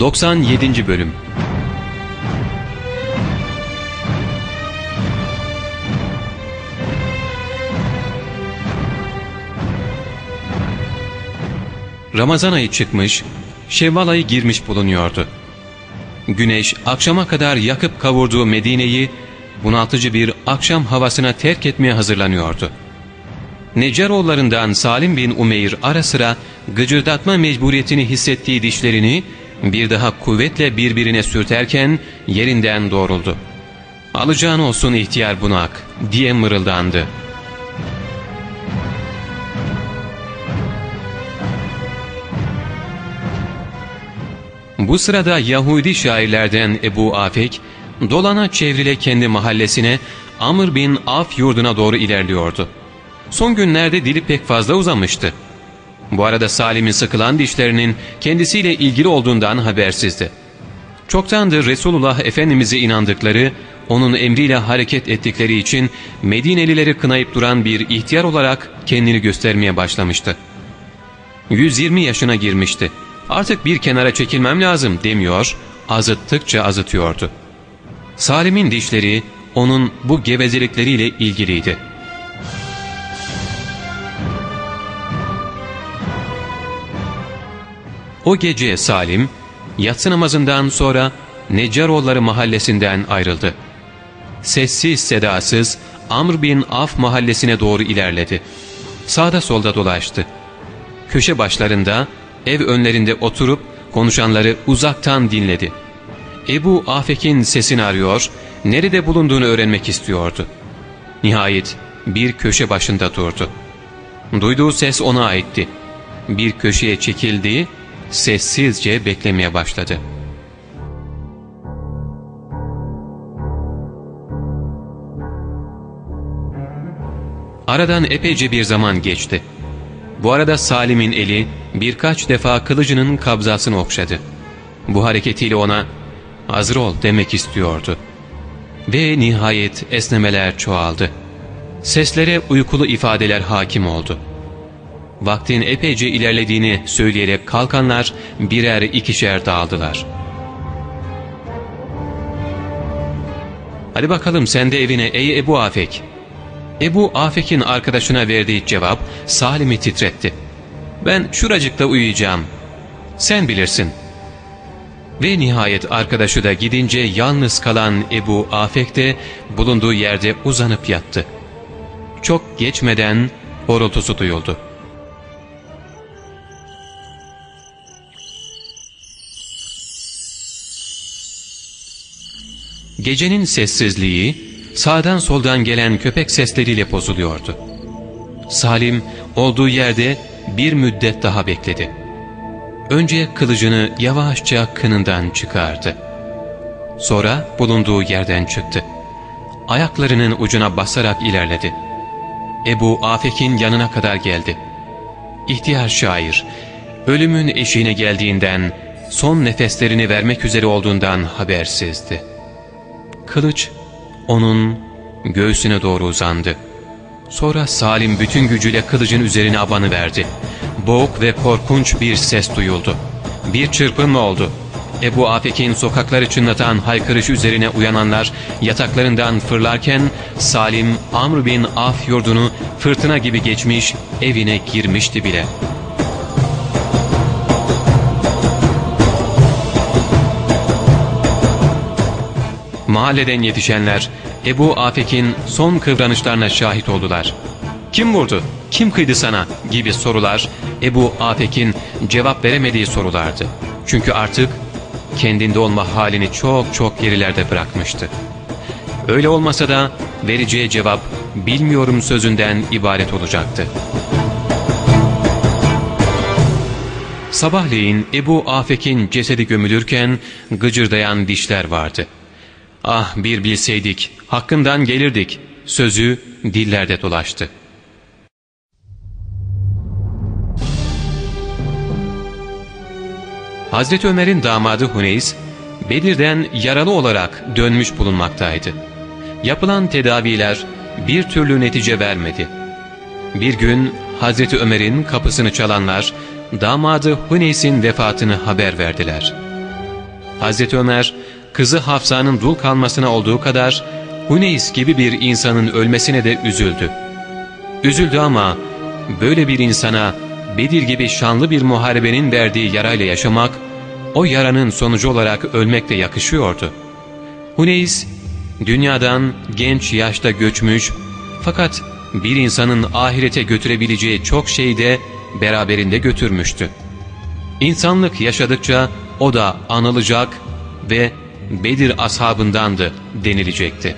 97. Bölüm Ramazan ayı çıkmış, Şevval ayı girmiş bulunuyordu. Güneş akşama kadar yakıp kavurduğu Medine'yi bunaltıcı bir akşam havasına terk etmeye hazırlanıyordu. Necaroğullarından Salim bin Umeyr ara sıra gıcırdatma mecburiyetini hissettiği dişlerini bir daha kuvvetle birbirine sürterken yerinden doğruldu. ''Alacağın olsun ihtiyar bunak'' diye mırıldandı. Bu sırada Yahudi şairlerden Ebu Afek, dolana çevrile kendi mahallesine Amr bin Af yurduna doğru ilerliyordu. Son günlerde dili pek fazla uzamıştı. Bu arada Salim'in sıkılan dişlerinin kendisiyle ilgili olduğundan habersizdi. Çoktandır Resulullah Efendimiz'e inandıkları, onun emriyle hareket ettikleri için Medinelileri kınayıp duran bir ihtiyar olarak kendini göstermeye başlamıştı. 120 yaşına girmişti. Artık bir kenara çekilmem lazım demiyor, azıttıkça azıtıyordu. Salim'in dişleri onun bu gevezelikleriyle ilgiliydi. O gece Salim, yatsı namazından sonra Neccaroğulları mahallesinden ayrıldı. Sessiz sedasız Amr bin Af mahallesine doğru ilerledi. Sağda solda dolaştı. Köşe başlarında, ev önlerinde oturup konuşanları uzaktan dinledi. Ebu Afek'in sesini arıyor, nerede bulunduğunu öğrenmek istiyordu. Nihayet bir köşe başında durdu. Duyduğu ses ona aitti. Bir köşeye çekildi sessizce beklemeye başladı. Aradan epeyce bir zaman geçti. Bu arada Salim'in eli birkaç defa kılıcının kabzasını okşadı. Bu hareketiyle ona hazır ol demek istiyordu. Ve nihayet esnemeler çoğaldı. Seslere uykulu ifadeler hakim oldu vaktin epeyce ilerlediğini söyleyerek kalkanlar birer ikişer dağıldılar. ''Hadi bakalım sen de evine ey Ebu Afek.'' Ebu Afek'in arkadaşına verdiği cevap Salim'i titretti. ''Ben şuracıkta uyuyacağım. Sen bilirsin.'' Ve nihayet arkadaşı da gidince yalnız kalan Ebu Afek de bulunduğu yerde uzanıp yattı. Çok geçmeden horultusu duyuldu. Gecenin sessizliği sağdan soldan gelen köpek sesleriyle bozuluyordu. Salim olduğu yerde bir müddet daha bekledi. Önce kılıcını yavaşça kınından çıkardı. Sonra bulunduğu yerden çıktı. Ayaklarının ucuna basarak ilerledi. Ebu Afek'in yanına kadar geldi. İhtiyar şair, ölümün eşiğine geldiğinden, son nefeslerini vermek üzere olduğundan habersizdi. Kılıç onun göğsüne doğru uzandı. Sonra Salim bütün gücüyle kılıcın üzerine abanı verdi. Boğuk ve korkunç bir ses duyuldu. Bir çırpınma oldu. Ebu Afek'in sokakları çınlatan haykırış üzerine uyananlar yataklarından fırlarken Salim Amr bin Af yurdunu fırtına gibi geçmiş evine girmişti bile.'' Mahalleden yetişenler Ebu Afek'in son kıvranışlarına şahit oldular. ''Kim vurdu? Kim kıydı sana?'' gibi sorular Ebu Afek'in cevap veremediği sorulardı. Çünkü artık kendinde olma halini çok çok gerilerde bırakmıştı. Öyle olmasa da vereceği cevap bilmiyorum sözünden ibaret olacaktı. Sabahleyin Ebu Afek'in cesedi gömülürken gıcırdayan dişler vardı.'' Ah bir bilseydik, hakkından gelirdik sözü dillerde dolaştı. Hazreti Ömer'in damadı Huneys, Bedir'den yaralı olarak dönmüş bulunmaktaydı. Yapılan tedaviler bir türlü netice vermedi. Bir gün Hazreti Ömer'in kapısını çalanlar, damadı Huneys'in vefatını haber verdiler. Hazreti Ömer, kızı Hafsa'nın dul kalmasına olduğu kadar Huneys gibi bir insanın ölmesine de üzüldü. Üzüldü ama böyle bir insana Bedir gibi şanlı bir muharebenin verdiği yarayla yaşamak, o yaranın sonucu olarak ölmek de yakışıyordu. Huneys, dünyadan genç yaşta göçmüş fakat bir insanın ahirete götürebileceği çok şeyi de beraberinde götürmüştü. İnsanlık yaşadıkça o da anılacak ve Bedir ashabındandı denilecekti.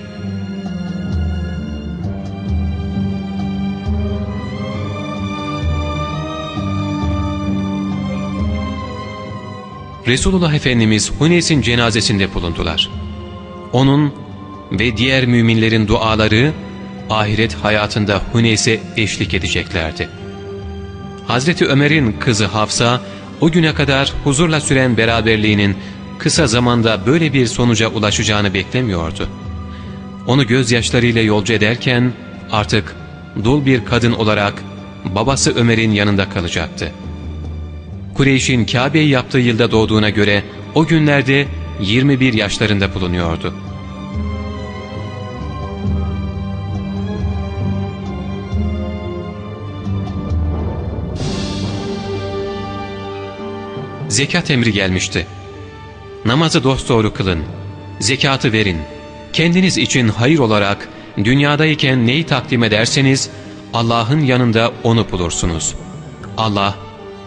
Resulullah Efendimiz Huneys'in cenazesinde bulundular. Onun ve diğer müminlerin duaları ahiret hayatında Huneys'e eşlik edeceklerdi. Hazreti Ömer'in kızı Hafsa o güne kadar huzurla süren beraberliğinin kısa zamanda böyle bir sonuca ulaşacağını beklemiyordu. Onu gözyaşlarıyla yolcu ederken artık dul bir kadın olarak babası Ömer'in yanında kalacaktı. Kureyş'in Kabe'yi yaptığı yılda doğduğuna göre o günlerde 21 yaşlarında bulunuyordu. Zekat emri gelmişti. Namazı dosdoğru kılın, zekatı verin. Kendiniz için hayır olarak dünyadayken neyi takdim ederseniz Allah'ın yanında onu bulursunuz. Allah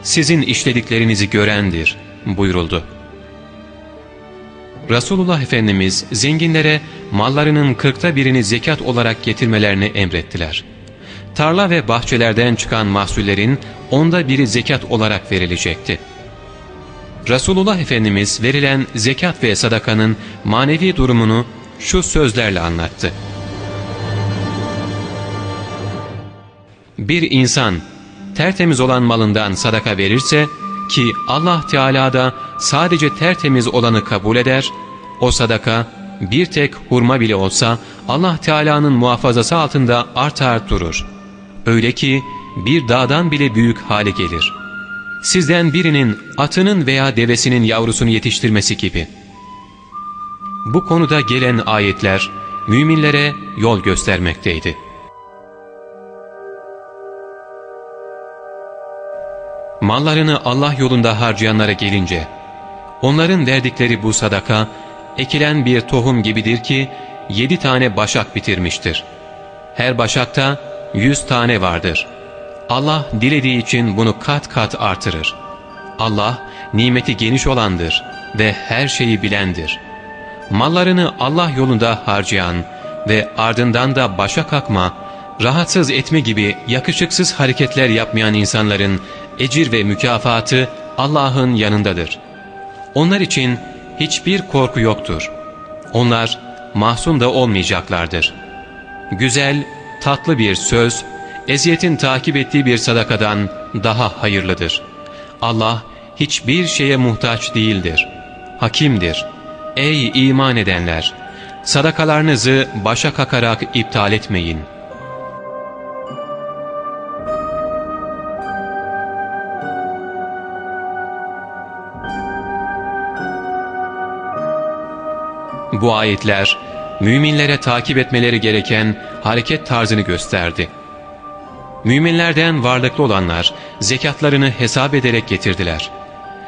sizin işlediklerinizi görendir buyuruldu. Resulullah Efendimiz zenginlere mallarının kırkta birini zekat olarak getirmelerini emrettiler. Tarla ve bahçelerden çıkan mahsullerin onda biri zekat olarak verilecekti. Resulullah Efendimiz verilen zekat ve sadakanın manevi durumunu şu sözlerle anlattı. Bir insan tertemiz olan malından sadaka verirse ki Allah Teala da sadece tertemiz olanı kabul eder, o sadaka bir tek hurma bile olsa Allah Teala'nın muhafazası altında artar durur. Öyle ki bir dağdan bile büyük hale gelir. Sizden birinin atının veya devesinin yavrusunu yetiştirmesi gibi. Bu konuda gelen ayetler müminlere yol göstermekteydi. Mallarını Allah yolunda harcayanlara gelince, onların verdikleri bu sadaka, ekilen bir tohum gibidir ki, yedi tane başak bitirmiştir. Her başakta yüz tane vardır. Allah dilediği için bunu kat kat artırır. Allah nimeti geniş olandır ve her şeyi bilendir. Mallarını Allah yolunda harcayan ve ardından da başa kalkma, rahatsız etme gibi yakışıksız hareketler yapmayan insanların ecir ve mükafatı Allah'ın yanındadır. Onlar için hiçbir korku yoktur. Onlar mahzun da olmayacaklardır. Güzel, tatlı bir söz, eziyetin takip ettiği bir sadakadan daha hayırlıdır. Allah hiçbir şeye muhtaç değildir. Hakimdir. Ey iman edenler! Sadakalarınızı başa kakarak iptal etmeyin.'' Bu ayetler müminlere takip etmeleri gereken hareket tarzını gösterdi. Müminlerden varlıklı olanlar zekatlarını hesap ederek getirdiler.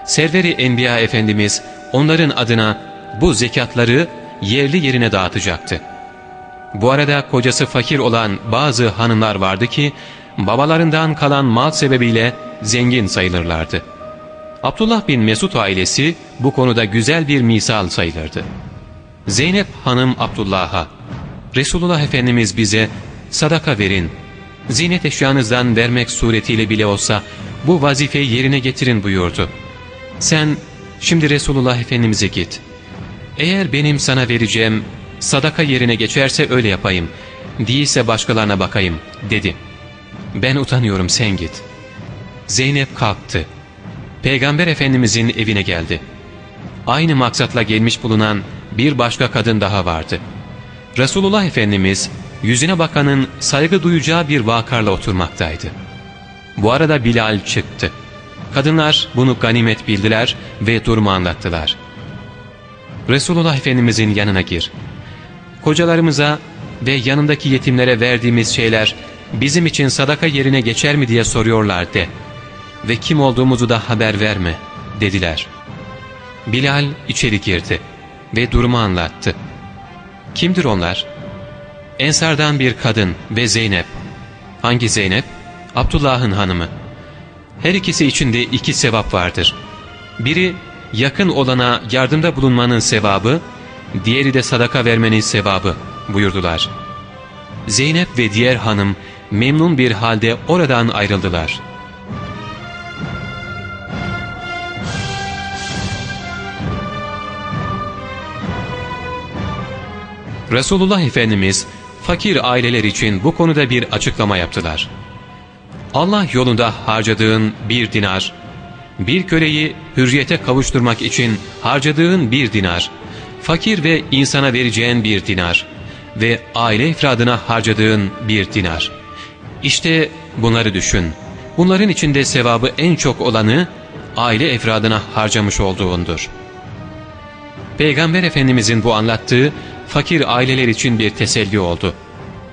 Serveri Enbiya Efendimiz onların adına bu zekatları yerli yerine dağıtacaktı. Bu arada kocası fakir olan bazı hanımlar vardı ki babalarından kalan mal sebebiyle zengin sayılırlardı. Abdullah bin Mesud ailesi bu konuda güzel bir misal sayılırdı. Zeynep hanım Abdullah'a Resulullah Efendimiz bize sadaka verin, zinet eşyanızdan vermek suretiyle bile olsa bu vazifeyi yerine getirin buyurdu. Sen şimdi Resulullah Efendimiz'e git. Eğer benim sana vereceğim sadaka yerine geçerse öyle yapayım, değilse başkalarına bakayım dedi. Ben utanıyorum sen git. Zeynep kalktı. Peygamber Efendimizin evine geldi. Aynı maksatla gelmiş bulunan bir başka kadın daha vardı. Resulullah Efendimiz yüzüne bakanın saygı duyacağı bir vakarla oturmaktaydı. Bu arada Bilal çıktı. Kadınlar bunu ganimet bildiler ve durumu anlattılar. Resulullah Efendimizin yanına gir. Kocalarımıza ve yanındaki yetimlere verdiğimiz şeyler bizim için sadaka yerine geçer mi diye soruyorlar de. Ve kim olduğumuzu da haber verme dediler. Bilal içeri girdi ve durumu anlattı. Kimdir onlar? Ensardan bir kadın ve Zeynep. Hangi Zeynep? Abdullah'ın hanımı. Her ikisi içinde iki sevap vardır. Biri yakın olana yardımda bulunmanın sevabı, diğeri de sadaka vermenin sevabı buyurdular. Zeynep ve diğer hanım memnun bir halde oradan ayrıldılar. Resulullah Efendimiz fakir aileler için bu konuda bir açıklama yaptılar. Allah yolunda harcadığın bir dinar, bir köleyi hürriyete kavuşturmak için harcadığın bir dinar, fakir ve insana vereceğin bir dinar ve aile ifradına harcadığın bir dinar. İşte bunları düşün. Bunların içinde sevabı en çok olanı aile efradına harcamış olduğundur. Peygamber Efendimizin bu anlattığı fakir aileler için bir teselli oldu.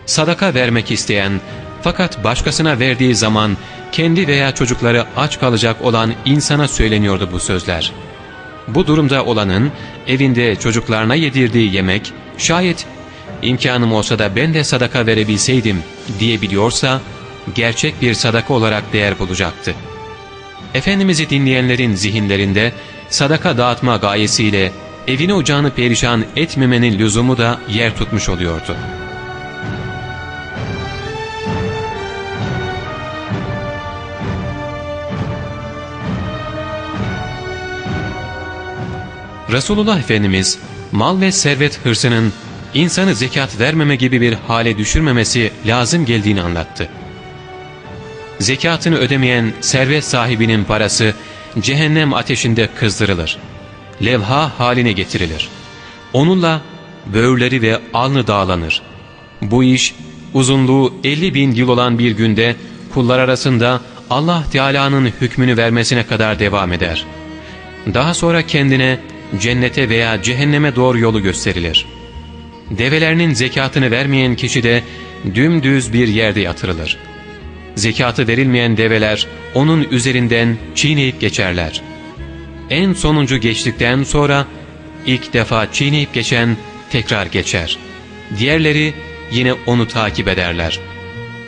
Sadaka vermek isteyen fakat başkasına verdiği zaman kendi veya çocukları aç kalacak olan insana söyleniyordu bu sözler. Bu durumda olanın evinde çocuklarına yedirdiği yemek şayet imkanım olsa da ben de sadaka verebilseydim diyebiliyorsa gerçek bir sadaka olarak değer bulacaktı. Efendimiz'i dinleyenlerin zihinlerinde sadaka dağıtma gayesiyle evini ocağını perişan etmemenin lüzumu da yer tutmuş oluyordu. Resulullah Efendimiz mal ve servet hırsının insanı zekat vermeme gibi bir hale düşürmemesi lazım geldiğini anlattı. Zekatını ödemeyen servet sahibinin parası cehennem ateşinde kızdırılır. Levha haline getirilir. Onunla böğürleri ve alnı dağlanır. Bu iş uzunluğu 50 bin yıl olan bir günde kullar arasında Allah Teala'nın hükmünü vermesine kadar devam eder. Daha sonra kendine cennete veya cehenneme doğru yolu gösterilir. Develerinin zekatını vermeyen kişi de dümdüz bir yerde yatırılır. Zekatı verilmeyen develer onun üzerinden çiğneyip geçerler. En sonuncu geçtikten sonra ilk defa çiğneyip geçen tekrar geçer. Diğerleri yine onu takip ederler.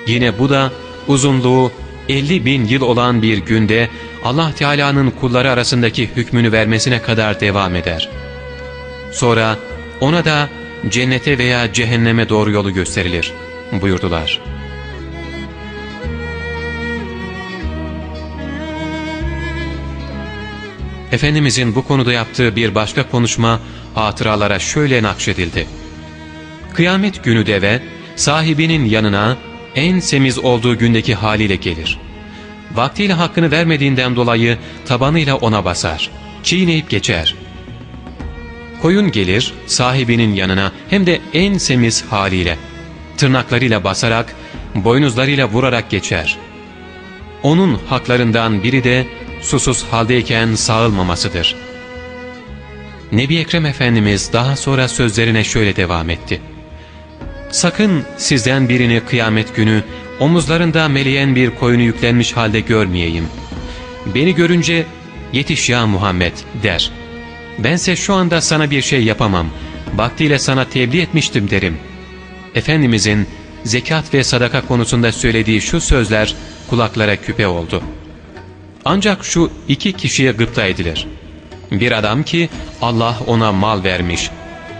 Yine bu da uzunluğu 50 bin yıl olan bir günde Allah Teala'nın kulları arasındaki hükmünü vermesine kadar devam eder. Sonra ona da cennete veya cehenneme doğru yolu gösterilir buyurdular. Efendimizin bu konuda yaptığı bir başka konuşma hatıralara şöyle nakşedildi. Kıyamet günü deve sahibinin yanına en semiz olduğu gündeki haliyle gelir. Vaktiyle hakkını vermediğinden dolayı tabanıyla ona basar. Çiğneyip geçer. Koyun gelir sahibinin yanına hem de en semiz haliyle. Tırnaklarıyla basarak, boynuzlarıyla vurarak geçer. Onun haklarından biri de susuz haldeyken sağılmamasıdır. Nebi Ekrem Efendimiz daha sonra sözlerine şöyle devam etti. Sakın sizden birini kıyamet günü omuzlarında meleyen bir koyunu yüklenmiş halde görmeyeyim. Beni görünce yetiş ya Muhammed der. Bense şu anda sana bir şey yapamam. Vaktiyle sana tebliğ etmiştim derim. Efendimizin zekat ve sadaka konusunda söylediği şu sözler kulaklara küpe oldu. Ancak şu iki kişiye gıpta edilir. Bir adam ki Allah ona mal vermiş,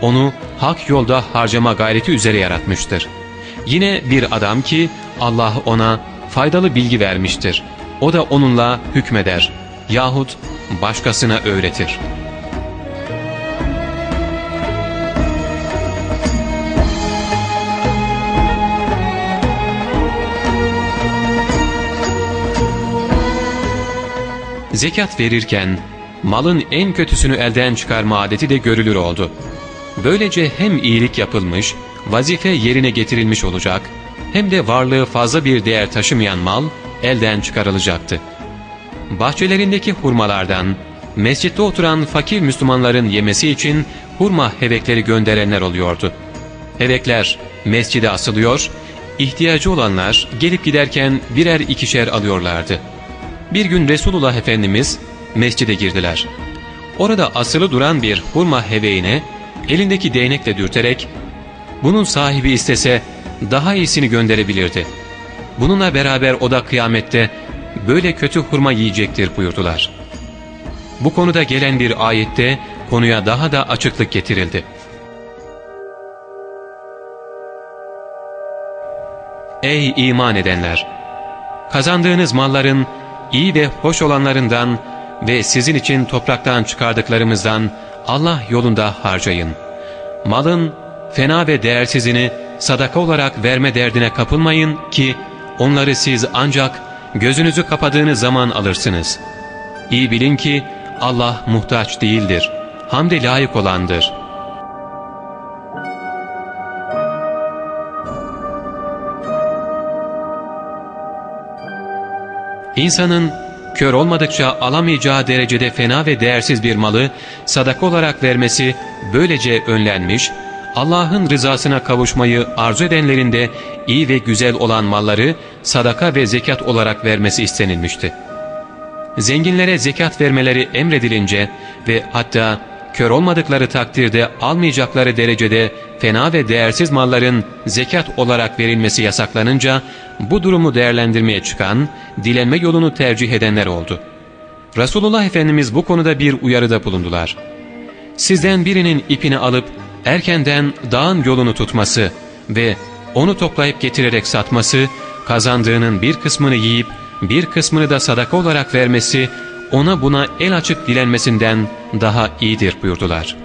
onu hak yolda harcama gayreti üzere yaratmıştır. Yine bir adam ki Allah ona faydalı bilgi vermiştir. O da onunla hükmeder yahut başkasına öğretir. Zekat verirken malın en kötüsünü elden çıkarma adeti de görülür oldu. Böylece hem iyilik yapılmış, vazife yerine getirilmiş olacak, hem de varlığı fazla bir değer taşımayan mal elden çıkarılacaktı. Bahçelerindeki hurmalardan, mescitte oturan fakir Müslümanların yemesi için hurma hevekleri gönderenler oluyordu. Hevekler mescide asılıyor, ihtiyacı olanlar gelip giderken birer ikişer alıyorlardı. Bir gün Resulullah Efendimiz mescide girdiler. Orada asılı duran bir hurma heveğine elindeki değnekle dürterek bunun sahibi istese daha iyisini gönderebilirdi. Bununla beraber o da kıyamette böyle kötü hurma yiyecektir buyurdular. Bu konuda gelen bir ayette konuya daha da açıklık getirildi. Ey iman edenler! Kazandığınız malların iyi ve hoş olanlarından ve sizin için topraktan çıkardıklarımızdan Allah yolunda harcayın. Malın fena ve değersizini sadaka olarak verme derdine kapılmayın ki onları siz ancak gözünüzü kapadığınız zaman alırsınız. İyi bilin ki Allah muhtaç değildir, hamde layık olandır. İnsanın kör olmadıkça alamayacağı derecede fena ve değersiz bir malı sadaka olarak vermesi böylece önlenmiş, Allah'ın rızasına kavuşmayı arzu edenlerin de iyi ve güzel olan malları sadaka ve zekat olarak vermesi istenilmişti. Zenginlere zekat vermeleri emredilince ve hatta kör olmadıkları takdirde almayacakları derecede fena ve değersiz malların zekat olarak verilmesi yasaklanınca bu durumu değerlendirmeye çıkan, dilenme yolunu tercih edenler oldu. Resulullah Efendimiz bu konuda bir uyarıda bulundular. Sizden birinin ipini alıp erkenden dağın yolunu tutması ve onu toplayıp getirerek satması, kazandığının bir kısmını yiyip bir kısmını da sadaka olarak vermesi, ona buna el açıp dilenmesinden daha iyidir buyurdular.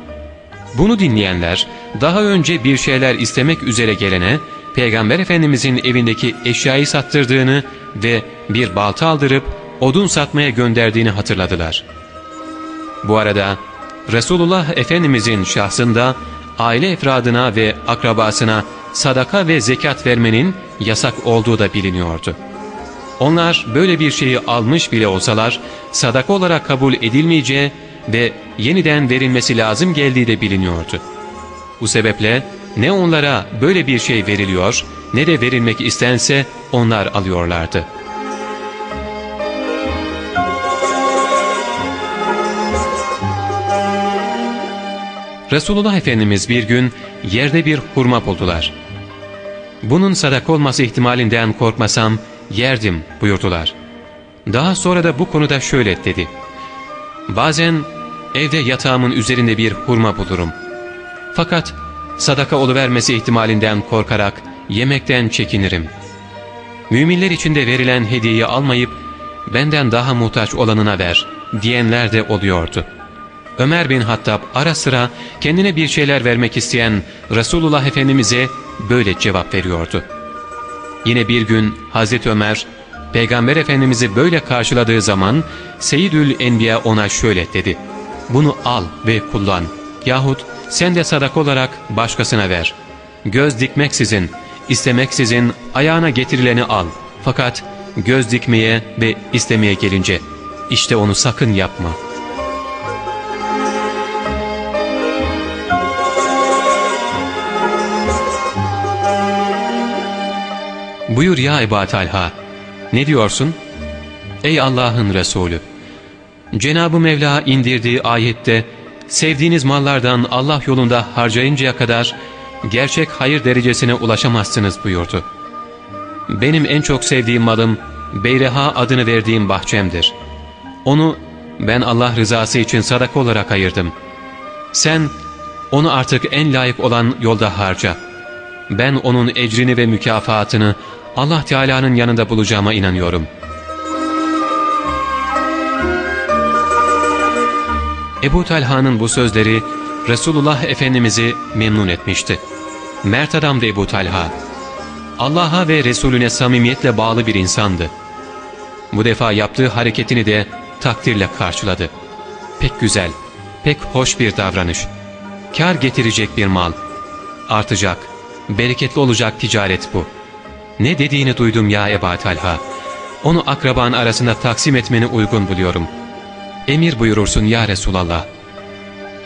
Bunu dinleyenler daha önce bir şeyler istemek üzere gelene Peygamber Efendimizin evindeki eşyayı sattırdığını ve bir balta aldırıp odun satmaya gönderdiğini hatırladılar. Bu arada Resulullah Efendimizin şahsında aile efradına ve akrabasına sadaka ve zekat vermenin yasak olduğu da biliniyordu. Onlar böyle bir şeyi almış bile olsalar sadaka olarak kabul edilmeyeceği ve yeniden verilmesi lazım geldiği de biliniyordu. Bu sebeple ne onlara böyle bir şey veriliyor ne de verilmek istense onlar alıyorlardı. Resulullah Efendimiz bir gün yerde bir hurma buldular. Bunun sadaka olması ihtimalinden korkmasam yerdim buyurdular. Daha sonra da bu konuda şöyle dedi. Bazen evde yatağımın üzerinde bir hurma bulurum. Fakat sadaka oluvermesi ihtimalinden korkarak yemekten çekinirim. Müminler içinde verilen hediyeyi almayıp benden daha muhtaç olanına ver diyenler de oluyordu. Ömer bin Hattab ara sıra kendine bir şeyler vermek isteyen Resulullah Efendimiz'e böyle cevap veriyordu. Yine bir gün Hazreti Ömer, Peygamber Efendimiz'i böyle karşıladığı zaman Seyyidül Enbiya ona şöyle dedi. Bunu al ve kullan yahut sen de sadaka olarak başkasına ver. Göz dikmeksizin, istemeksizin ayağına getirileni al. Fakat göz dikmeye ve istemeye gelince işte onu sakın yapma.'' Buyur ya Ebu Talha, ne diyorsun? Ey Allah'ın Resulü! Cenab-ı Mevla indirdiği ayette sevdiğiniz mallardan Allah yolunda harcayıncaya kadar gerçek hayır derecesine ulaşamazsınız buyurdu. Benim en çok sevdiğim malım Beyreha adını verdiğim bahçemdir. Onu ben Allah rızası için sadaka olarak ayırdım. Sen onu artık en layık olan yolda harca. Ben onun ecrini ve mükafatını Allah Teala'nın yanında bulacağıma inanıyorum. Ebu Talha'nın bu sözleri Resulullah Efendimiz'i memnun etmişti. Mert adamdı Ebu Talha. Allah'a ve Resulüne samimiyetle bağlı bir insandı. Bu defa yaptığı hareketini de takdirle karşıladı. Pek güzel, pek hoş bir davranış. Kar getirecek bir mal. Artacak, bereketli olacak ticaret bu.'' Ne dediğini duydum ya Eba Talha. Onu akraban arasında taksim etmeni uygun buluyorum. Emir buyurursun ya Resulallah.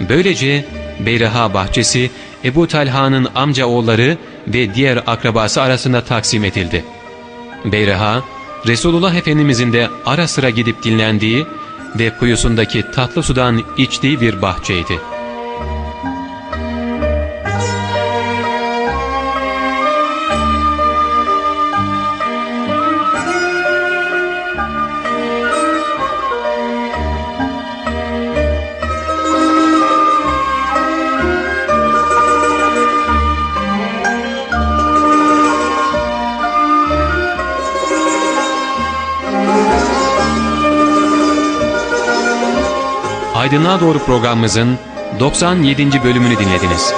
Böylece Beyraha bahçesi Ebu Talha'nın amca oğulları ve diğer akrabası arasında taksim edildi. Beyraha, Resulullah Efendimizin de ara sıra gidip dinlendiği ve kuyusundaki tatlı sudan içtiği bir bahçeydi. Aydınlığa Doğru programımızın 97. bölümünü dinlediniz.